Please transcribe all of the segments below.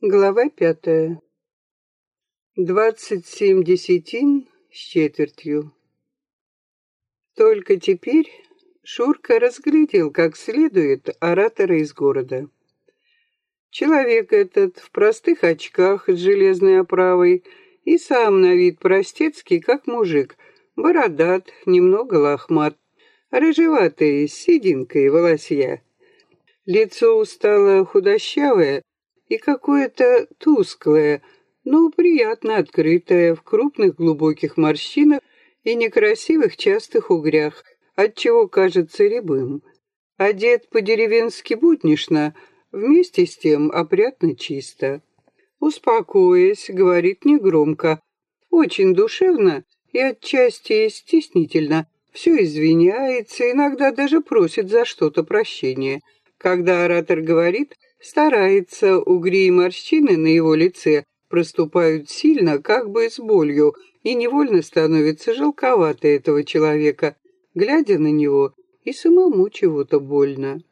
Глава пятая. Двадцать семь десятин с четвертью. Только теперь Шурка разглядел как следует оратора из города. Человек этот в простых очках с железной оправой и сам на вид простецкий, как мужик, бородат, немного лохмат, рыжеватый, с сединкой волосья. Лицо устало худощавое, и какое-то тусклое, но приятно открытое в крупных глубоких морщинах и некрасивых частых угрях, отчего кажется рябым. Одет по-деревенски буднишно, вместе с тем опрятно чисто. Успокоясь, говорит негромко, очень душевно и отчасти стеснительно, все извиняется, иногда даже просит за что-то прощения. Когда оратор говорит, Старается, угри и морщины на его лице проступают сильно, как бы с болью, и невольно становится жалковато этого человека, глядя на него, и самому чего-то больно.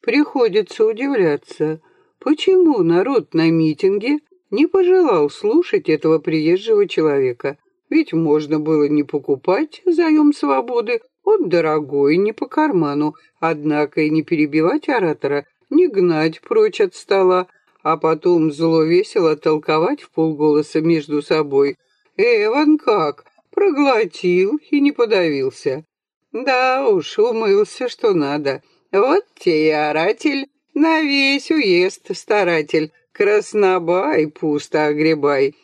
Приходится удивляться, почему народ на митинге не пожелал слушать этого приезжего человека. Ведь можно было не покупать заем свободы, он дорогой, не по карману, однако и не перебивать оратора, не гнать прочь от стола, а потом зло весело толковать в полголоса между собой. Эван как? Проглотил и не подавился. Да уж, умылся, что надо. Вот те и оратель, на весь уезд старатель. Краснобай, пусто огребай.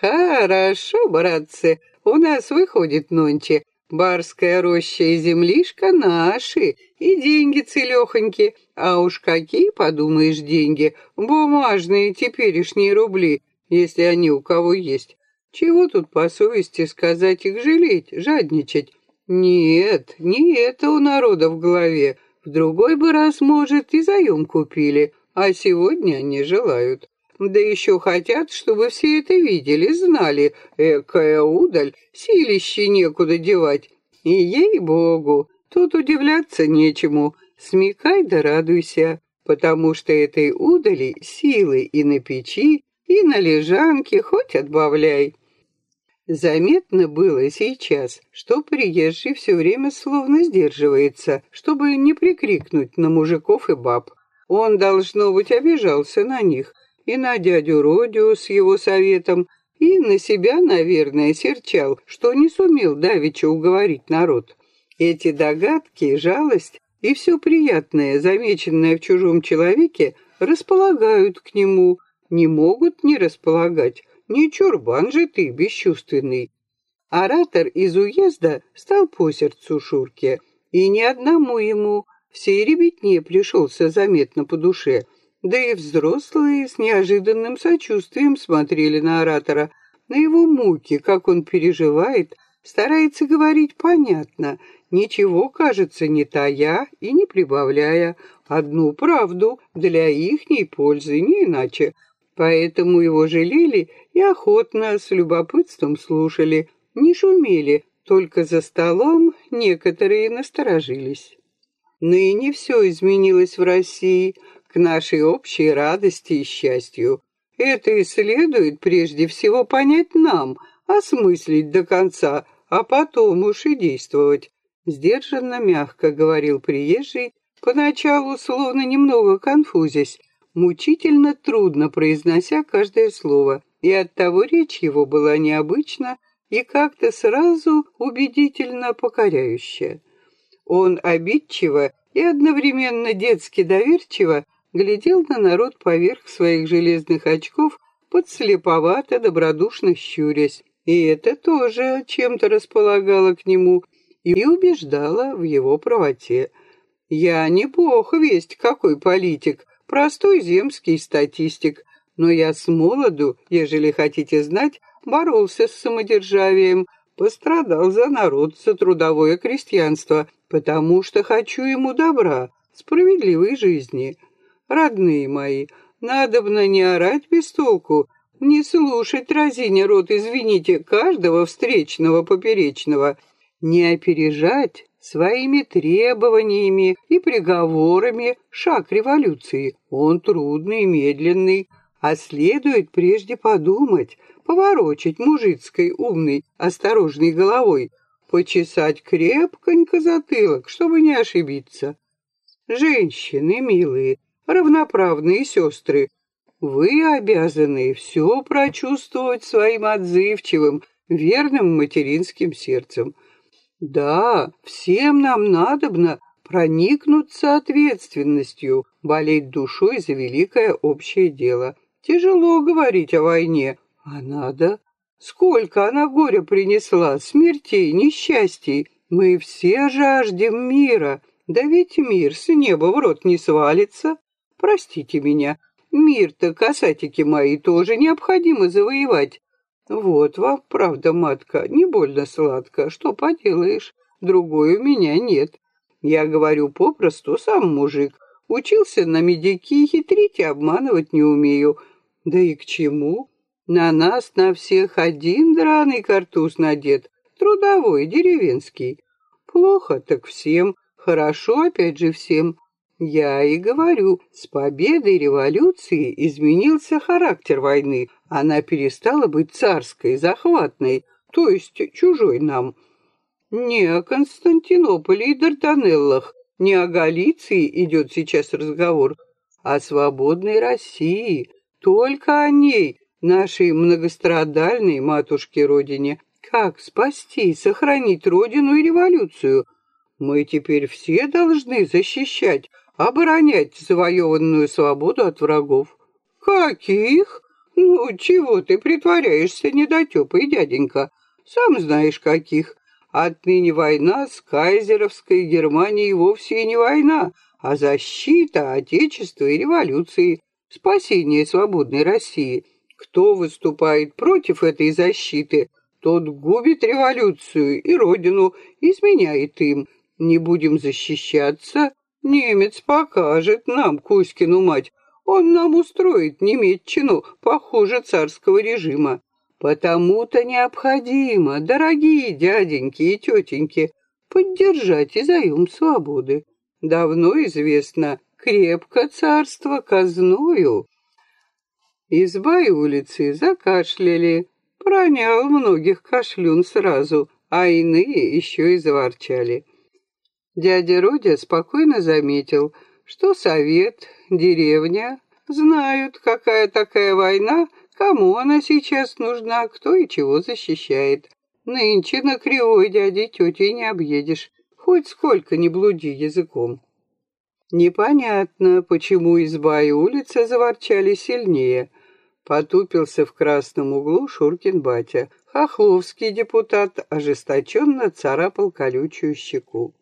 Хорошо, братцы, у нас выходит нонче. Барская роща и землишка наши, и деньги целехоньки. А уж какие, подумаешь, деньги, бумажные теперешние рубли, если они у кого есть. Чего тут по совести сказать их жалеть, жадничать? Нет, не это у народа в голове. В другой бы раз, может, и заем купили, а сегодня не желают. Да еще хотят, чтобы все это видели, знали. Экая удаль, силище некуда девать. И ей-богу, тут удивляться нечему. Смекай да радуйся, потому что этой удали силы и на печи, и на лежанке хоть отбавляй. Заметно было сейчас, что приезжий все время словно сдерживается, чтобы не прикрикнуть на мужиков и баб. Он, должно быть, обижался на них, и на дядю Родио с его советом, и на себя, наверное, серчал, что не сумел давеча уговорить народ. Эти догадки, жалость и все приятное, замеченное в чужом человеке, располагают к нему, не могут не располагать. Не чурбан же ты, бесчувственный. Оратор из уезда стал по сердцу Шурке, и ни одному ему, всей ребятне пришелся заметно по душе — да и взрослые с неожиданным сочувствием смотрели на оратора, на его муки, как он переживает, старается говорить понятно, ничего, кажется, не тая и не прибавляя, одну правду для ихней пользы, не иначе. Поэтому его жалели и охотно, с любопытством слушали, не шумели, только за столом некоторые насторожились. Ныне все изменилось в России — к нашей общей радости и счастью. Это и следует прежде всего понять нам, осмыслить до конца, а потом уж и действовать. Сдержанно, мягко говорил приезжий, поначалу словно немного конфузясь, мучительно трудно произнося каждое слово, и оттого речь его была необычна и как-то сразу убедительно покоряющая. Он обидчиво и одновременно детски доверчиво глядел на народ поверх своих железных очков, подслеповато, добродушно щурясь. И это тоже чем-то располагало к нему и убеждало в его правоте. Я не бог весть какой политик, простой земский статистик, но я с молоду, ежели хотите знать, боролся с самодержавием, пострадал за народ, за трудовое крестьянство, потому что хочу ему добра, справедливой жизни родные мои, надобно не орать без толку, не слушать разиня рот, извините, каждого встречного поперечного, не опережать своими требованиями и приговорами шаг революции. Он трудный, медленный, а следует прежде подумать, поворочить мужицкой умной, осторожной головой, почесать крепконько затылок, чтобы не ошибиться. Женщины, милые, равноправные сестры, вы обязаны все прочувствовать своим отзывчивым, верным материнским сердцем. Да, всем нам надобно проникнуться ответственностью, болеть душой за великое общее дело. Тяжело говорить о войне, а надо. Сколько она горя принесла, смертей, несчастий. Мы все жаждем мира. Да ведь мир с неба в рот не свалится. Простите меня, мир-то, касатики мои, тоже необходимо завоевать. Вот вам, правда, матка, не больно сладко, что поделаешь, другой у меня нет. Я говорю попросту, сам мужик. Учился на медики, хитрить и обманывать не умею. Да и к чему? На нас, на всех один драный картуз надет, трудовой, деревенский. Плохо так всем, хорошо опять же всем. Я и говорю, с победой революции изменился характер войны. Она перестала быть царской, захватной, то есть чужой нам. Не о Константинополе и Дартанеллах, не о Галиции идет сейчас разговор, о свободной России, только о ней, нашей многострадальной матушке-родине. Как спасти, сохранить родину и революцию? Мы теперь все должны защищать, оборонять завоеванную свободу от врагов. Каких? Ну, чего ты притворяешься недотепой, дяденька? Сам знаешь, каких. Отныне война с кайзеровской Германией вовсе и не война, а защита Отечества и революции, спасение свободной России. Кто выступает против этой защиты, тот губит революцию и родину, изменяет им. Не будем защищаться, Немец покажет нам Кузькину мать. Он нам устроит немецчину, похуже царского режима. Потому-то необходимо, дорогие дяденьки и тетеньки, поддержать и заем свободы. Давно известно, крепко царство казною. Изба и улицы закашляли, пронял многих кашлюн сразу, а иные еще и заворчали. Дядя Родя спокойно заметил, что совет, деревня знают, какая такая война, кому она сейчас нужна, кто и чего защищает. Нынче на кривой дяди тети не объедешь, хоть сколько не блуди языком. Непонятно, почему изба и улица заворчали сильнее. Потупился в красном углу Шуркин батя. Хохловский депутат ожесточенно царапал колючую щеку.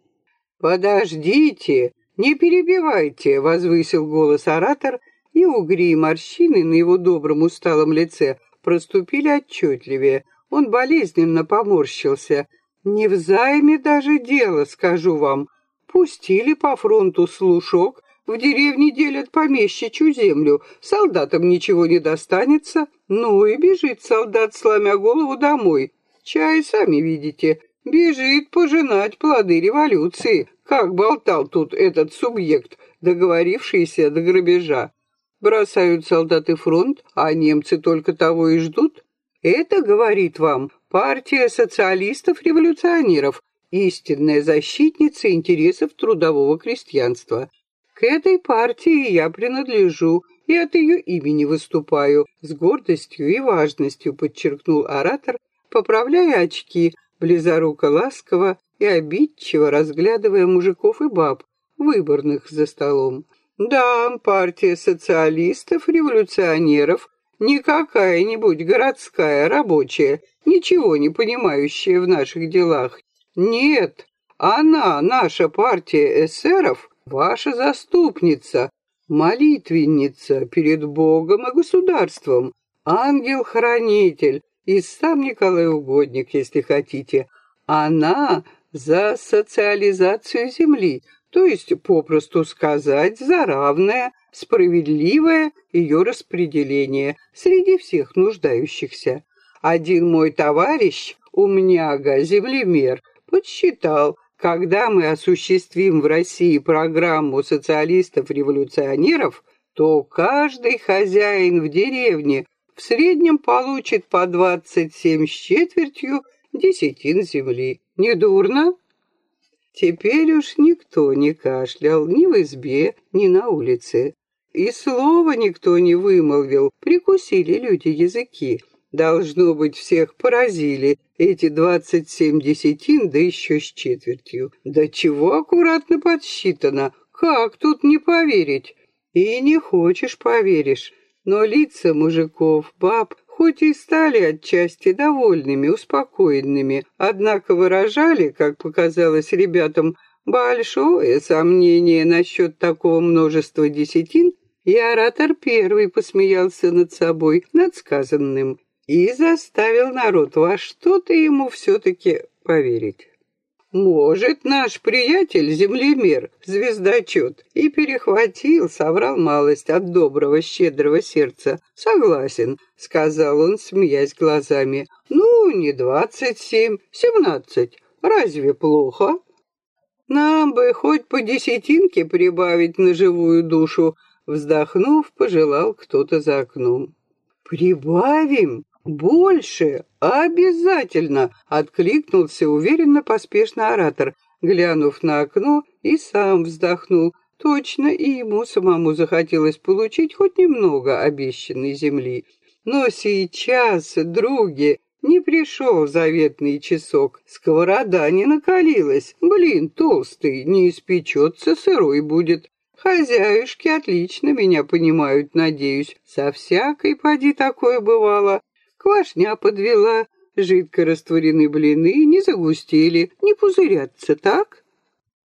«Подождите, не перебивайте!» — возвысил голос оратор, и угри и морщины на его добром усталом лице проступили отчетливее. Он болезненно поморщился. «Не в займе даже дело, скажу вам. Пустили по фронту слушок, в деревне делят помещичью землю, солдатам ничего не достанется. Ну и бежит солдат, сломя голову, домой. Чай, сами видите, бежит пожинать плоды революции, как болтал тут этот субъект, договорившийся до грабежа. Бросают солдаты фронт, а немцы только того и ждут. Это, говорит вам, партия социалистов-революционеров, истинная защитница интересов трудового крестьянства. К этой партии я принадлежу и от ее имени выступаю, с гордостью и важностью, подчеркнул оратор, поправляя очки, близоруко ласково и обидчиво разглядывая мужиков и баб, выборных за столом. Да, партия социалистов, революционеров, не какая-нибудь городская рабочая, ничего не понимающая в наших делах. Нет, она, наша партия эсеров, ваша заступница, молитвенница перед Богом и государством, ангел-хранитель и сам Николай Угодник, если хотите. Она за социализацию земли, то есть, попросту сказать, за равное, справедливое ее распределение среди всех нуждающихся. Один мой товарищ, умняга, землемер, подсчитал, когда мы осуществим в России программу социалистов-революционеров, то каждый хозяин в деревне в среднем получит по 27 с четвертью десятин земли. Недурно? Теперь уж никто не кашлял ни в избе, ни на улице. И слова никто не вымолвил, прикусили люди языки. Должно быть, всех поразили эти двадцать семь десятин, да еще с четвертью. Да чего аккуратно подсчитано, как тут не поверить? И не хочешь поверишь, но лица мужиков, баб, хоть и стали отчасти довольными, успокоенными, однако выражали, как показалось ребятам, большое сомнение насчет такого множества десятин, и оратор первый посмеялся над собой, над сказанным, и заставил народ во что-то ему все-таки поверить. Может, наш приятель, землемер, звездочет, и перехватил, соврал малость от доброго, щедрого сердца. Согласен, сказал он, смеясь глазами. Ну, не двадцать семь, семнадцать. Разве плохо? Нам бы хоть по десятинке прибавить на живую душу, вздохнув, пожелал кто-то за окном. Прибавим? «Больше! Обязательно!» — откликнулся уверенно поспешно оратор, глянув на окно и сам вздохнул. Точно и ему самому захотелось получить хоть немного обещанной земли. Но сейчас, други, не пришел заветный часок. Сковорода не накалилась. Блин, толстый, не испечется, сырой будет. Хозяюшки отлично меня понимают, надеюсь. Со всякой поди такое бывало. Квашня подвела, жидко растворены блины, не загустели, не пузырятся, так?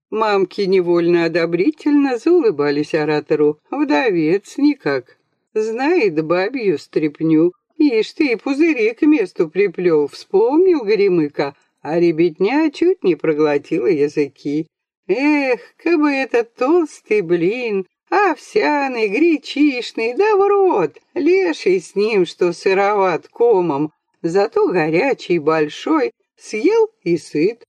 Мамки невольно одобрительно заулыбались оратору. Вдовец никак. Знает бабью стряпню. Ишь ты, пузыри к месту приплел, вспомнил Горемыка, а ребятня чуть не проглотила языки. Эх, кабы этот толстый блин, Овсяный, гречишный, да в рот, леший с ним, что сыроват комом, зато горячий, большой, съел и сыт.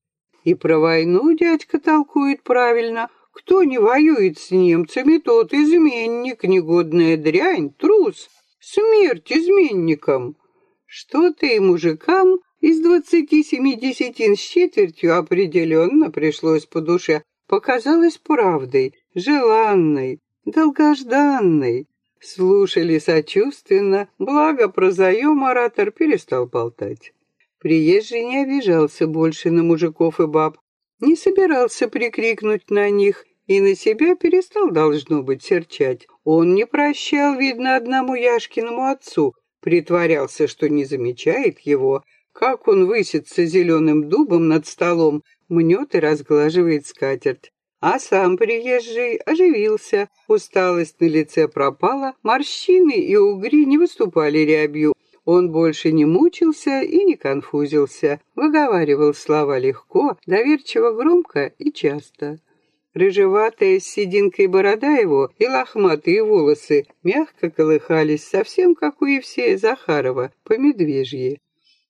И про войну дядька толкует правильно. Кто не воюет с немцами, тот изменник, негодная дрянь, трус. Смерть изменникам. Что-то и мужикам из двадцати семи десятин с четвертью определенно пришлось по душе. Показалось правдой, желанной, долгожданный. Слушали сочувственно, благо про заем оратор перестал болтать. Приезжий не обижался больше на мужиков и баб, не собирался прикрикнуть на них и на себя перестал, должно быть, серчать. Он не прощал, видно, одному Яшкиному отцу, притворялся, что не замечает его, как он высится зеленым дубом над столом, мнет и разглаживает скатерть. А сам приезжий оживился, усталость на лице пропала, морщины и угри не выступали рябью. Он больше не мучился и не конфузился, выговаривал слова легко, доверчиво громко и часто. Рыжеватая с сединкой борода его и лохматые волосы мягко колыхались, совсем как у Евсея Захарова, по медвежьи.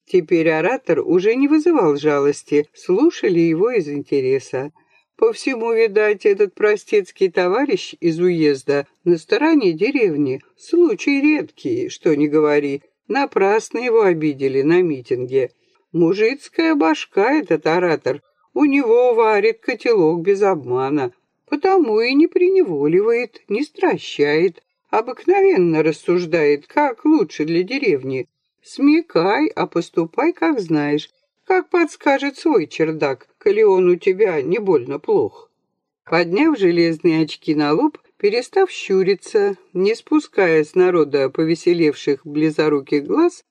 Теперь оратор уже не вызывал жалости, слушали его из интереса. По всему, видать, этот простецкий товарищ из уезда на стороне деревни. Случай редкий, что не говори. Напрасно его обидели на митинге. Мужицкая башка этот оратор. У него варит котелок без обмана. Потому и не преневоливает, не стращает. Обыкновенно рассуждает, как лучше для деревни. Смекай, а поступай, как знаешь как подскажет свой чердак, коли он у тебя не больно плох. Подняв железные очки на лоб, перестав щуриться, не спуская с народа повеселевших близоруких глаз,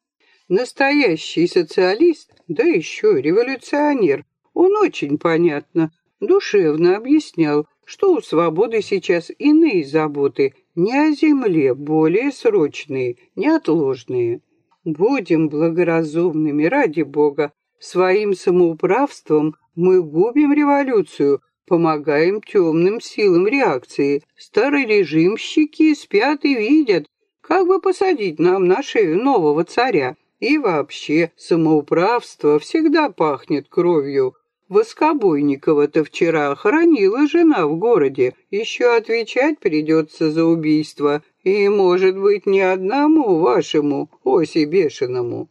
настоящий социалист, да еще революционер, он очень понятно, душевно объяснял, что у свободы сейчас иные заботы, не о земле, более срочные, неотложные. Будем благоразумными, ради Бога, Своим самоуправством мы губим революцию, помогаем темным силам реакции. Старый режимщики спят и видят, как бы посадить нам на шею нового царя. И вообще, самоуправство всегда пахнет кровью. Воскобойникова-то вчера хоронила жена в городе. Еще отвечать придется за убийство. И, может быть, не одному вашему, оси бешеному».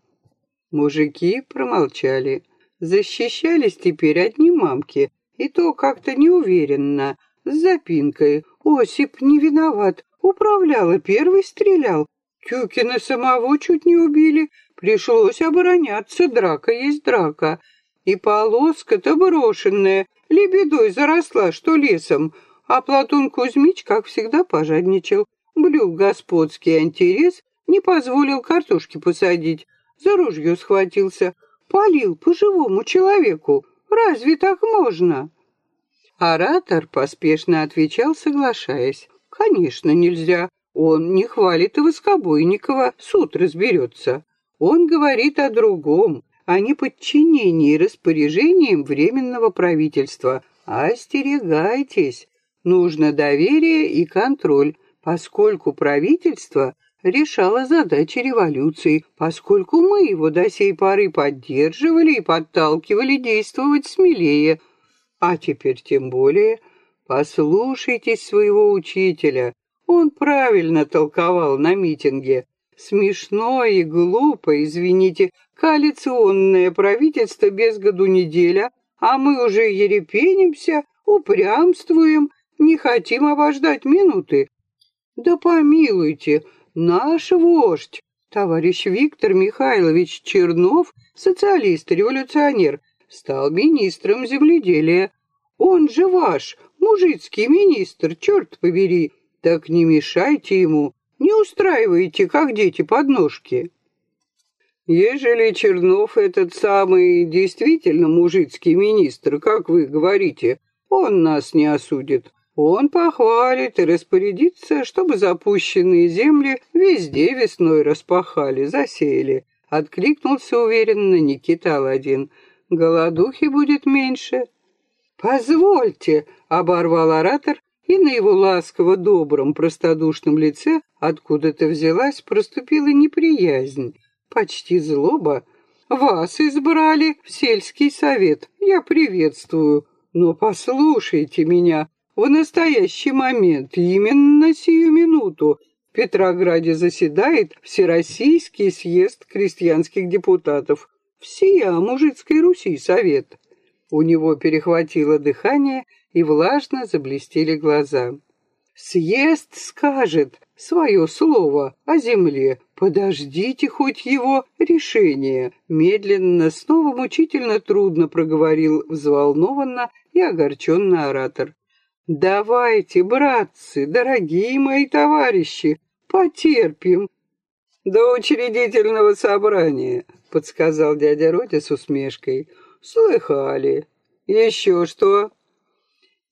Мужики промолчали. Защищались теперь одни мамки, и то как-то неуверенно, с запинкой. Осип не виноват, управляла, первый стрелял. Тюкина самого чуть не убили, пришлось обороняться, драка есть драка. И полоска-то брошенная, лебедой заросла, что лесом, а Платон Кузьмич, как всегда, пожадничал. Блюл господский интерес, не позволил картошки посадить, за ружье схватился, полил по живому человеку. Разве так можно? Оратор поспешно отвечал, соглашаясь. Конечно, нельзя. Он не хвалит Воскобойникова, суд разберется. Он говорит о другом, о неподчинении распоряжениям Временного правительства. Остерегайтесь, нужно доверие и контроль, поскольку правительство решало задачи революции, поскольку мы его до сей поры поддерживали и подталкивали действовать смелее. А теперь тем более послушайтесь своего учителя. Он правильно толковал на митинге. Смешно и глупо, извините, коалиционное правительство без году неделя, а мы уже ерепенимся, упрямствуем, не хотим обождать минуты. Да помилуйте, Наш вождь, товарищ Виктор Михайлович Чернов, социалист-революционер, стал министром земледелия. Он же ваш, мужицкий министр, черт побери. Так не мешайте ему, не устраивайте, как дети, подножки. Ежели Чернов этот самый действительно мужицкий министр, как вы говорите, он нас не осудит. Он похвалит и распорядится, чтобы запущенные земли везде весной распахали, засеяли. Откликнулся уверенно Никита Аладдин. Голодухи будет меньше. «Позвольте!» — оборвал оратор, и на его ласково-добром, простодушном лице откуда-то взялась, проступила неприязнь, почти злоба. «Вас избрали в сельский совет, я приветствую, но послушайте меня, в настоящий момент, именно сию минуту, в Петрограде заседает Всероссийский съезд крестьянских депутатов, всея мужицкой Руси совет. У него перехватило дыхание и влажно заблестели глаза. Съезд скажет свое слово о земле. Подождите хоть его решение. Медленно, снова мучительно трудно проговорил взволнованно и огорченно оратор. Давайте, братцы, дорогие мои товарищи, потерпим. До учредительного собрания, подсказал дядя Родя с усмешкой. Слыхали. Еще что?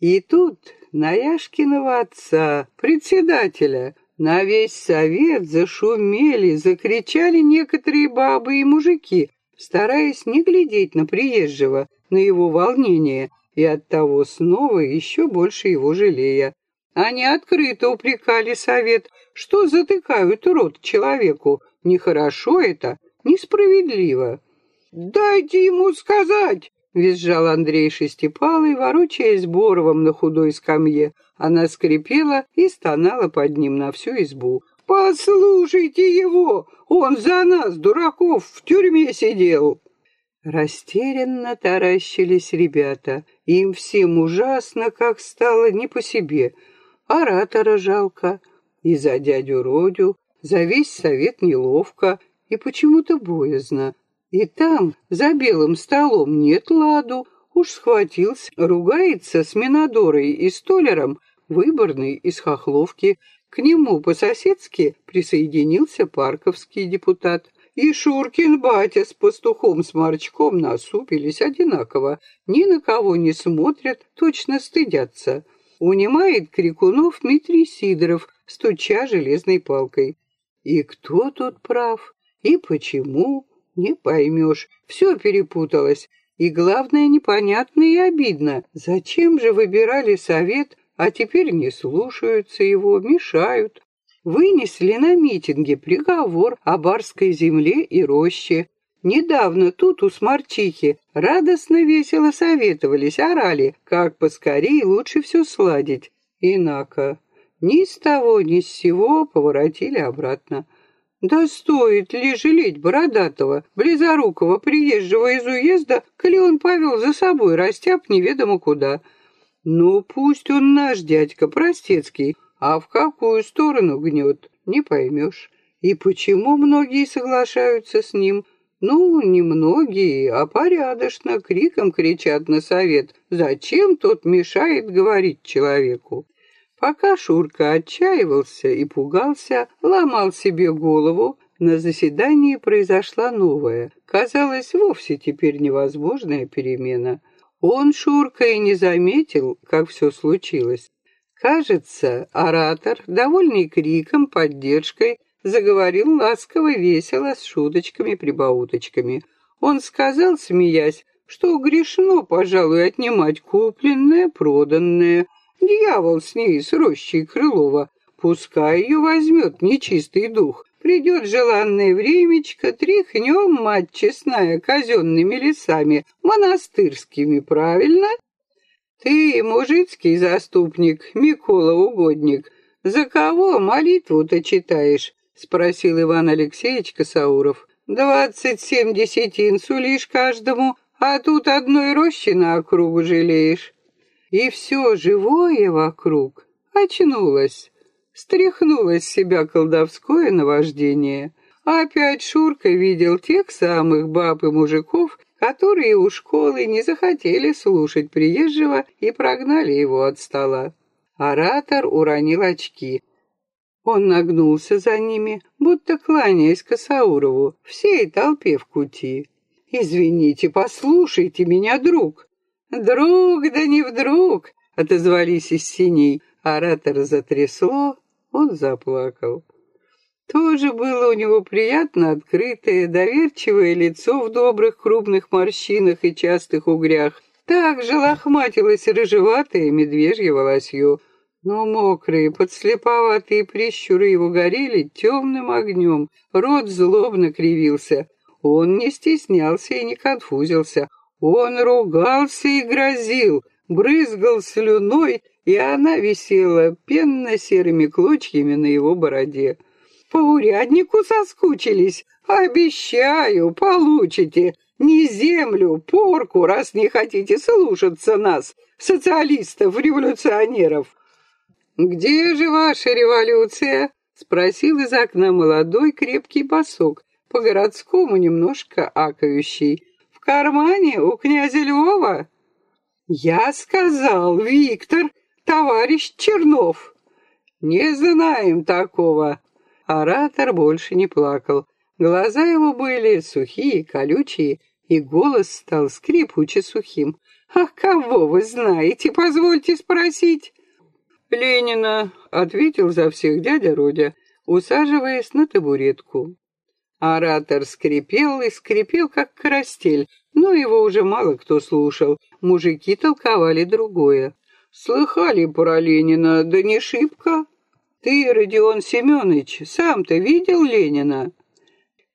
И тут на Яшкиного отца, председателя, на весь совет зашумели, закричали некоторые бабы и мужики, стараясь не глядеть на приезжего, на его волнение, и оттого снова еще больше его жалея. Они открыто упрекали совет, что затыкают рот человеку. Нехорошо это, несправедливо. «Дайте ему сказать!» — визжал Андрей Шестипалый, ворочаясь Боровым на худой скамье. Она скрипела и стонала под ним на всю избу. «Послушайте его! Он за нас, дураков, в тюрьме сидел!» Растерянно таращились ребята. Им всем ужасно, как стало не по себе. Оратора жалко, и за дядю Родю, за весь совет неловко, и почему-то боязно. И там, за белым столом, нет ладу. Уж схватился, ругается с Минодорой и Столером, выборный из Хохловки. К нему по-соседски присоединился парковский депутат. И Шуркин батя с пастухом-сморчком насупились одинаково, ни на кого не смотрят, точно стыдятся. Унимает Крикунов Дмитрий Сидоров, стуча железной палкой. И кто тут прав, и почему, не поймешь. Все перепуталось. И главное, непонятно и обидно. Зачем же выбирали совет, а теперь не слушаются его, мешают? Вынесли на митинге приговор о барской земле и роще. Недавно тут у сморчихи радостно весело советовались, орали, как поскорее лучше все сладить. Инако ни с того ни с сего поворотили обратно. Да стоит ли жалеть бородатого, близорукого приезжего из уезда, коли он повел за собой растяп неведомо куда? Ну, пусть он наш дядька простецкий, а в какую сторону гнет, не поймешь. И почему многие соглашаются с ним? Ну, не многие, а порядочно криком кричат на совет. Зачем тот мешает говорить человеку? Пока Шурка отчаивался и пугался, ломал себе голову, на заседании произошла новая, казалось, вовсе теперь невозможная перемена. Он, Шурка, и не заметил, как все случилось. Кажется, оратор, довольный криком, поддержкой, заговорил ласково, весело, с шуточками-прибауточками. Он сказал, смеясь, что грешно, пожалуй, отнимать купленное, проданное, Дьявол с ней, с рощей Крылова. Пускай ее возьмет нечистый дух. Придет желанное времечко, тряхнем, мать честная, казенными лесами, монастырскими, правильно? Ты, мужицкий заступник, Микола Угодник, за кого молитву-то читаешь? Спросил Иван Алексеевич Косауров. Двадцать семь десятин сулишь каждому, а тут одной рощи на округу жалеешь и все живое вокруг очнулось, стряхнуло с себя колдовское наваждение. Опять Шурка видел тех самых баб и мужиков, которые у школы не захотели слушать приезжего и прогнали его от стола. Оратор уронил очки. Он нагнулся за ними, будто кланяясь Косаурову, всей толпе в кути. «Извините, послушайте меня, друг. «Друг, да не вдруг!» — отозвались из синей. Оратор затрясло, он заплакал. Тоже было у него приятно открытое, доверчивое лицо в добрых крупных морщинах и частых угрях. Так же лохматилось рыжеватое медвежье волосье. Но мокрые, подслеповатые прищуры его горели темным огнем. Рот злобно кривился. Он не стеснялся и не конфузился. Он ругался и грозил, брызгал слюной, и она висела пенно-серыми клочьями на его бороде. «По уряднику соскучились? Обещаю, получите. Не землю, порку, раз не хотите слушаться нас, социалистов-революционеров». «Где же ваша революция?» — спросил из окна молодой крепкий босок, по-городскому немножко акающий кармане у князя Львова? Я сказал, Виктор, товарищ Чернов. Не знаем такого. Оратор больше не плакал. Глаза его были сухие, колючие, и голос стал скрипуче сухим. «А кого вы знаете, позвольте спросить?» «Ленина», — ответил за всех дядя Родя, усаживаясь на табуретку. Оратор скрипел и скрипел, как карастель, но его уже мало кто слушал. Мужики толковали другое. «Слыхали про Ленина, да не шибко. Ты, Родион Семенович, сам-то видел Ленина?»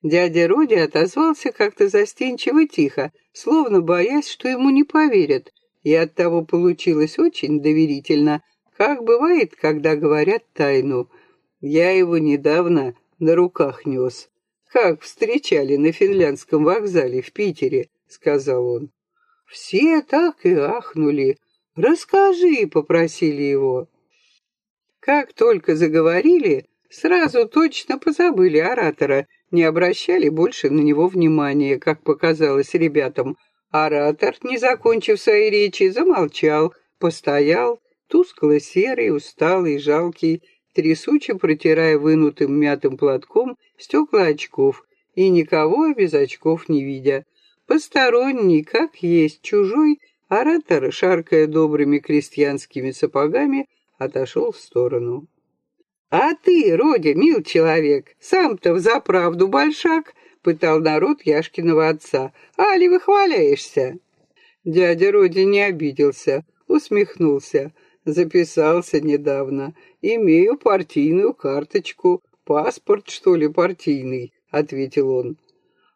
Дядя Роди отозвался как-то застенчиво тихо, словно боясь, что ему не поверят, и оттого получилось очень доверительно, как бывает, когда говорят тайну. Я его недавно на руках нес как встречали на финляндском вокзале в Питере», — сказал он. Все так и ахнули. «Расскажи», — попросили его. Как только заговорили, сразу точно позабыли оратора, не обращали больше на него внимания, как показалось ребятам. Оратор, не закончив своей речи, замолчал, постоял, тускло-серый, усталый, жалкий, трясуче протирая вынутым мятым платком стекла очков и никого без очков не видя. Посторонний, как есть, чужой, оратор, шаркая добрыми крестьянскими сапогами, отошел в сторону. «А ты, Родя, мил человек, сам-то взаправду большак!» — пытал народ Яшкиного отца. «Али выхваляешься?» Дядя Родя не обиделся, усмехнулся. Записался недавно. Имею партийную карточку. Паспорт, что ли, партийный, ответил он.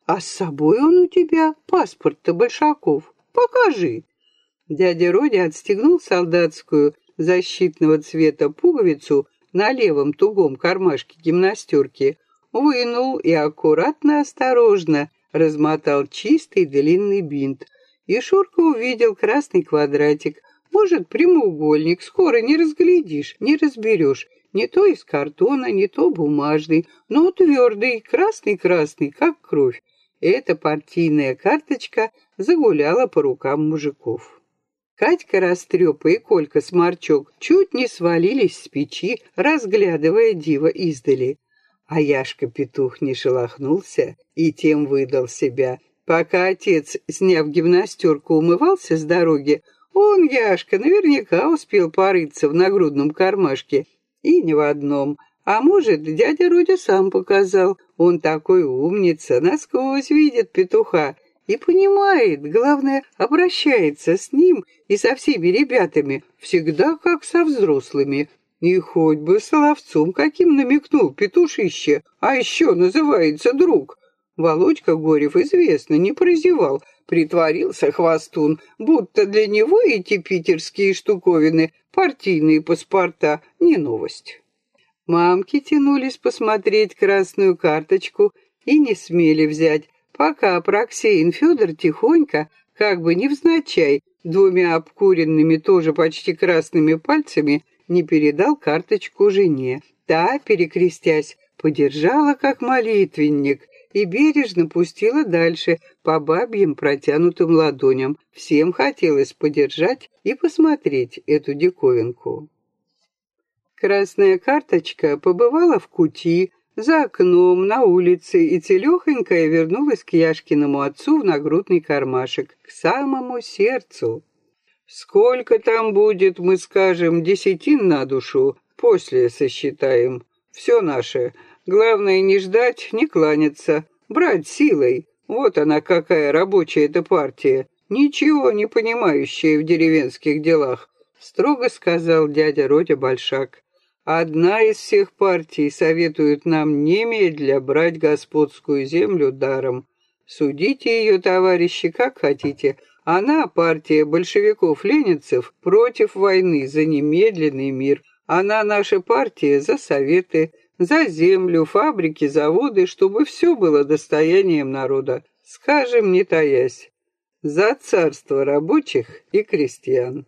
А с собой он у тебя паспорт-то Большаков. Покажи. Дядя Родя отстегнул солдатскую защитного цвета пуговицу на левом тугом кармашке гимнастерки, вынул и аккуратно, осторожно размотал чистый длинный бинт. И Шурка увидел красный квадратик, может, прямоугольник, скоро не разглядишь, не разберешь. Не то из картона, не то бумажный, но твердый, красный-красный, как кровь. Эта партийная карточка загуляла по рукам мужиков. Катька Растрепа и Колька Сморчок чуть не свалились с печи, разглядывая диво издали. А Яшка-петух не шелохнулся и тем выдал себя. Пока отец, сняв гимнастерку, умывался с дороги, он, Яшка, наверняка успел порыться в нагрудном кармашке. И не в одном. А может, дядя Родя сам показал. Он такой умница, насквозь видит петуха и понимает, главное, обращается с ним и со всеми ребятами, всегда как со взрослыми. И хоть бы словцом каким намекнул петушище, а еще называется друг. Володька Горев, известно, не прозевал, притворился хвостун, будто для него эти питерские штуковины, партийные паспорта, не новость. Мамки тянулись посмотреть красную карточку и не смели взять, пока Проксеин Федор тихонько, как бы невзначай, двумя обкуренными тоже почти красными пальцами не передал карточку жене. Та, перекрестясь, подержала как молитвенник и бережно пустила дальше по бабьим протянутым ладоням. Всем хотелось подержать и посмотреть эту диковинку. Красная карточка побывала в кути, за окном, на улице, и целехонькая вернулась к Яшкиному отцу в нагрудный кармашек, к самому сердцу. Сколько там будет, мы скажем, десятин на душу, после сосчитаем. Все наше. Главное не ждать, не кланяться, брать силой. Вот она какая рабочая эта партия, ничего не понимающая в деревенских делах, строго сказал дядя Родя Большак. Одна из всех партий советует нам немедля брать господскую землю даром. Судите ее, товарищи, как хотите. Она, партия большевиков-ленинцев, против войны за немедленный мир. Она, наша партия, за советы, за землю, фабрики, заводы, чтобы все было достоянием народа. Скажем, не таясь, за царство рабочих и крестьян.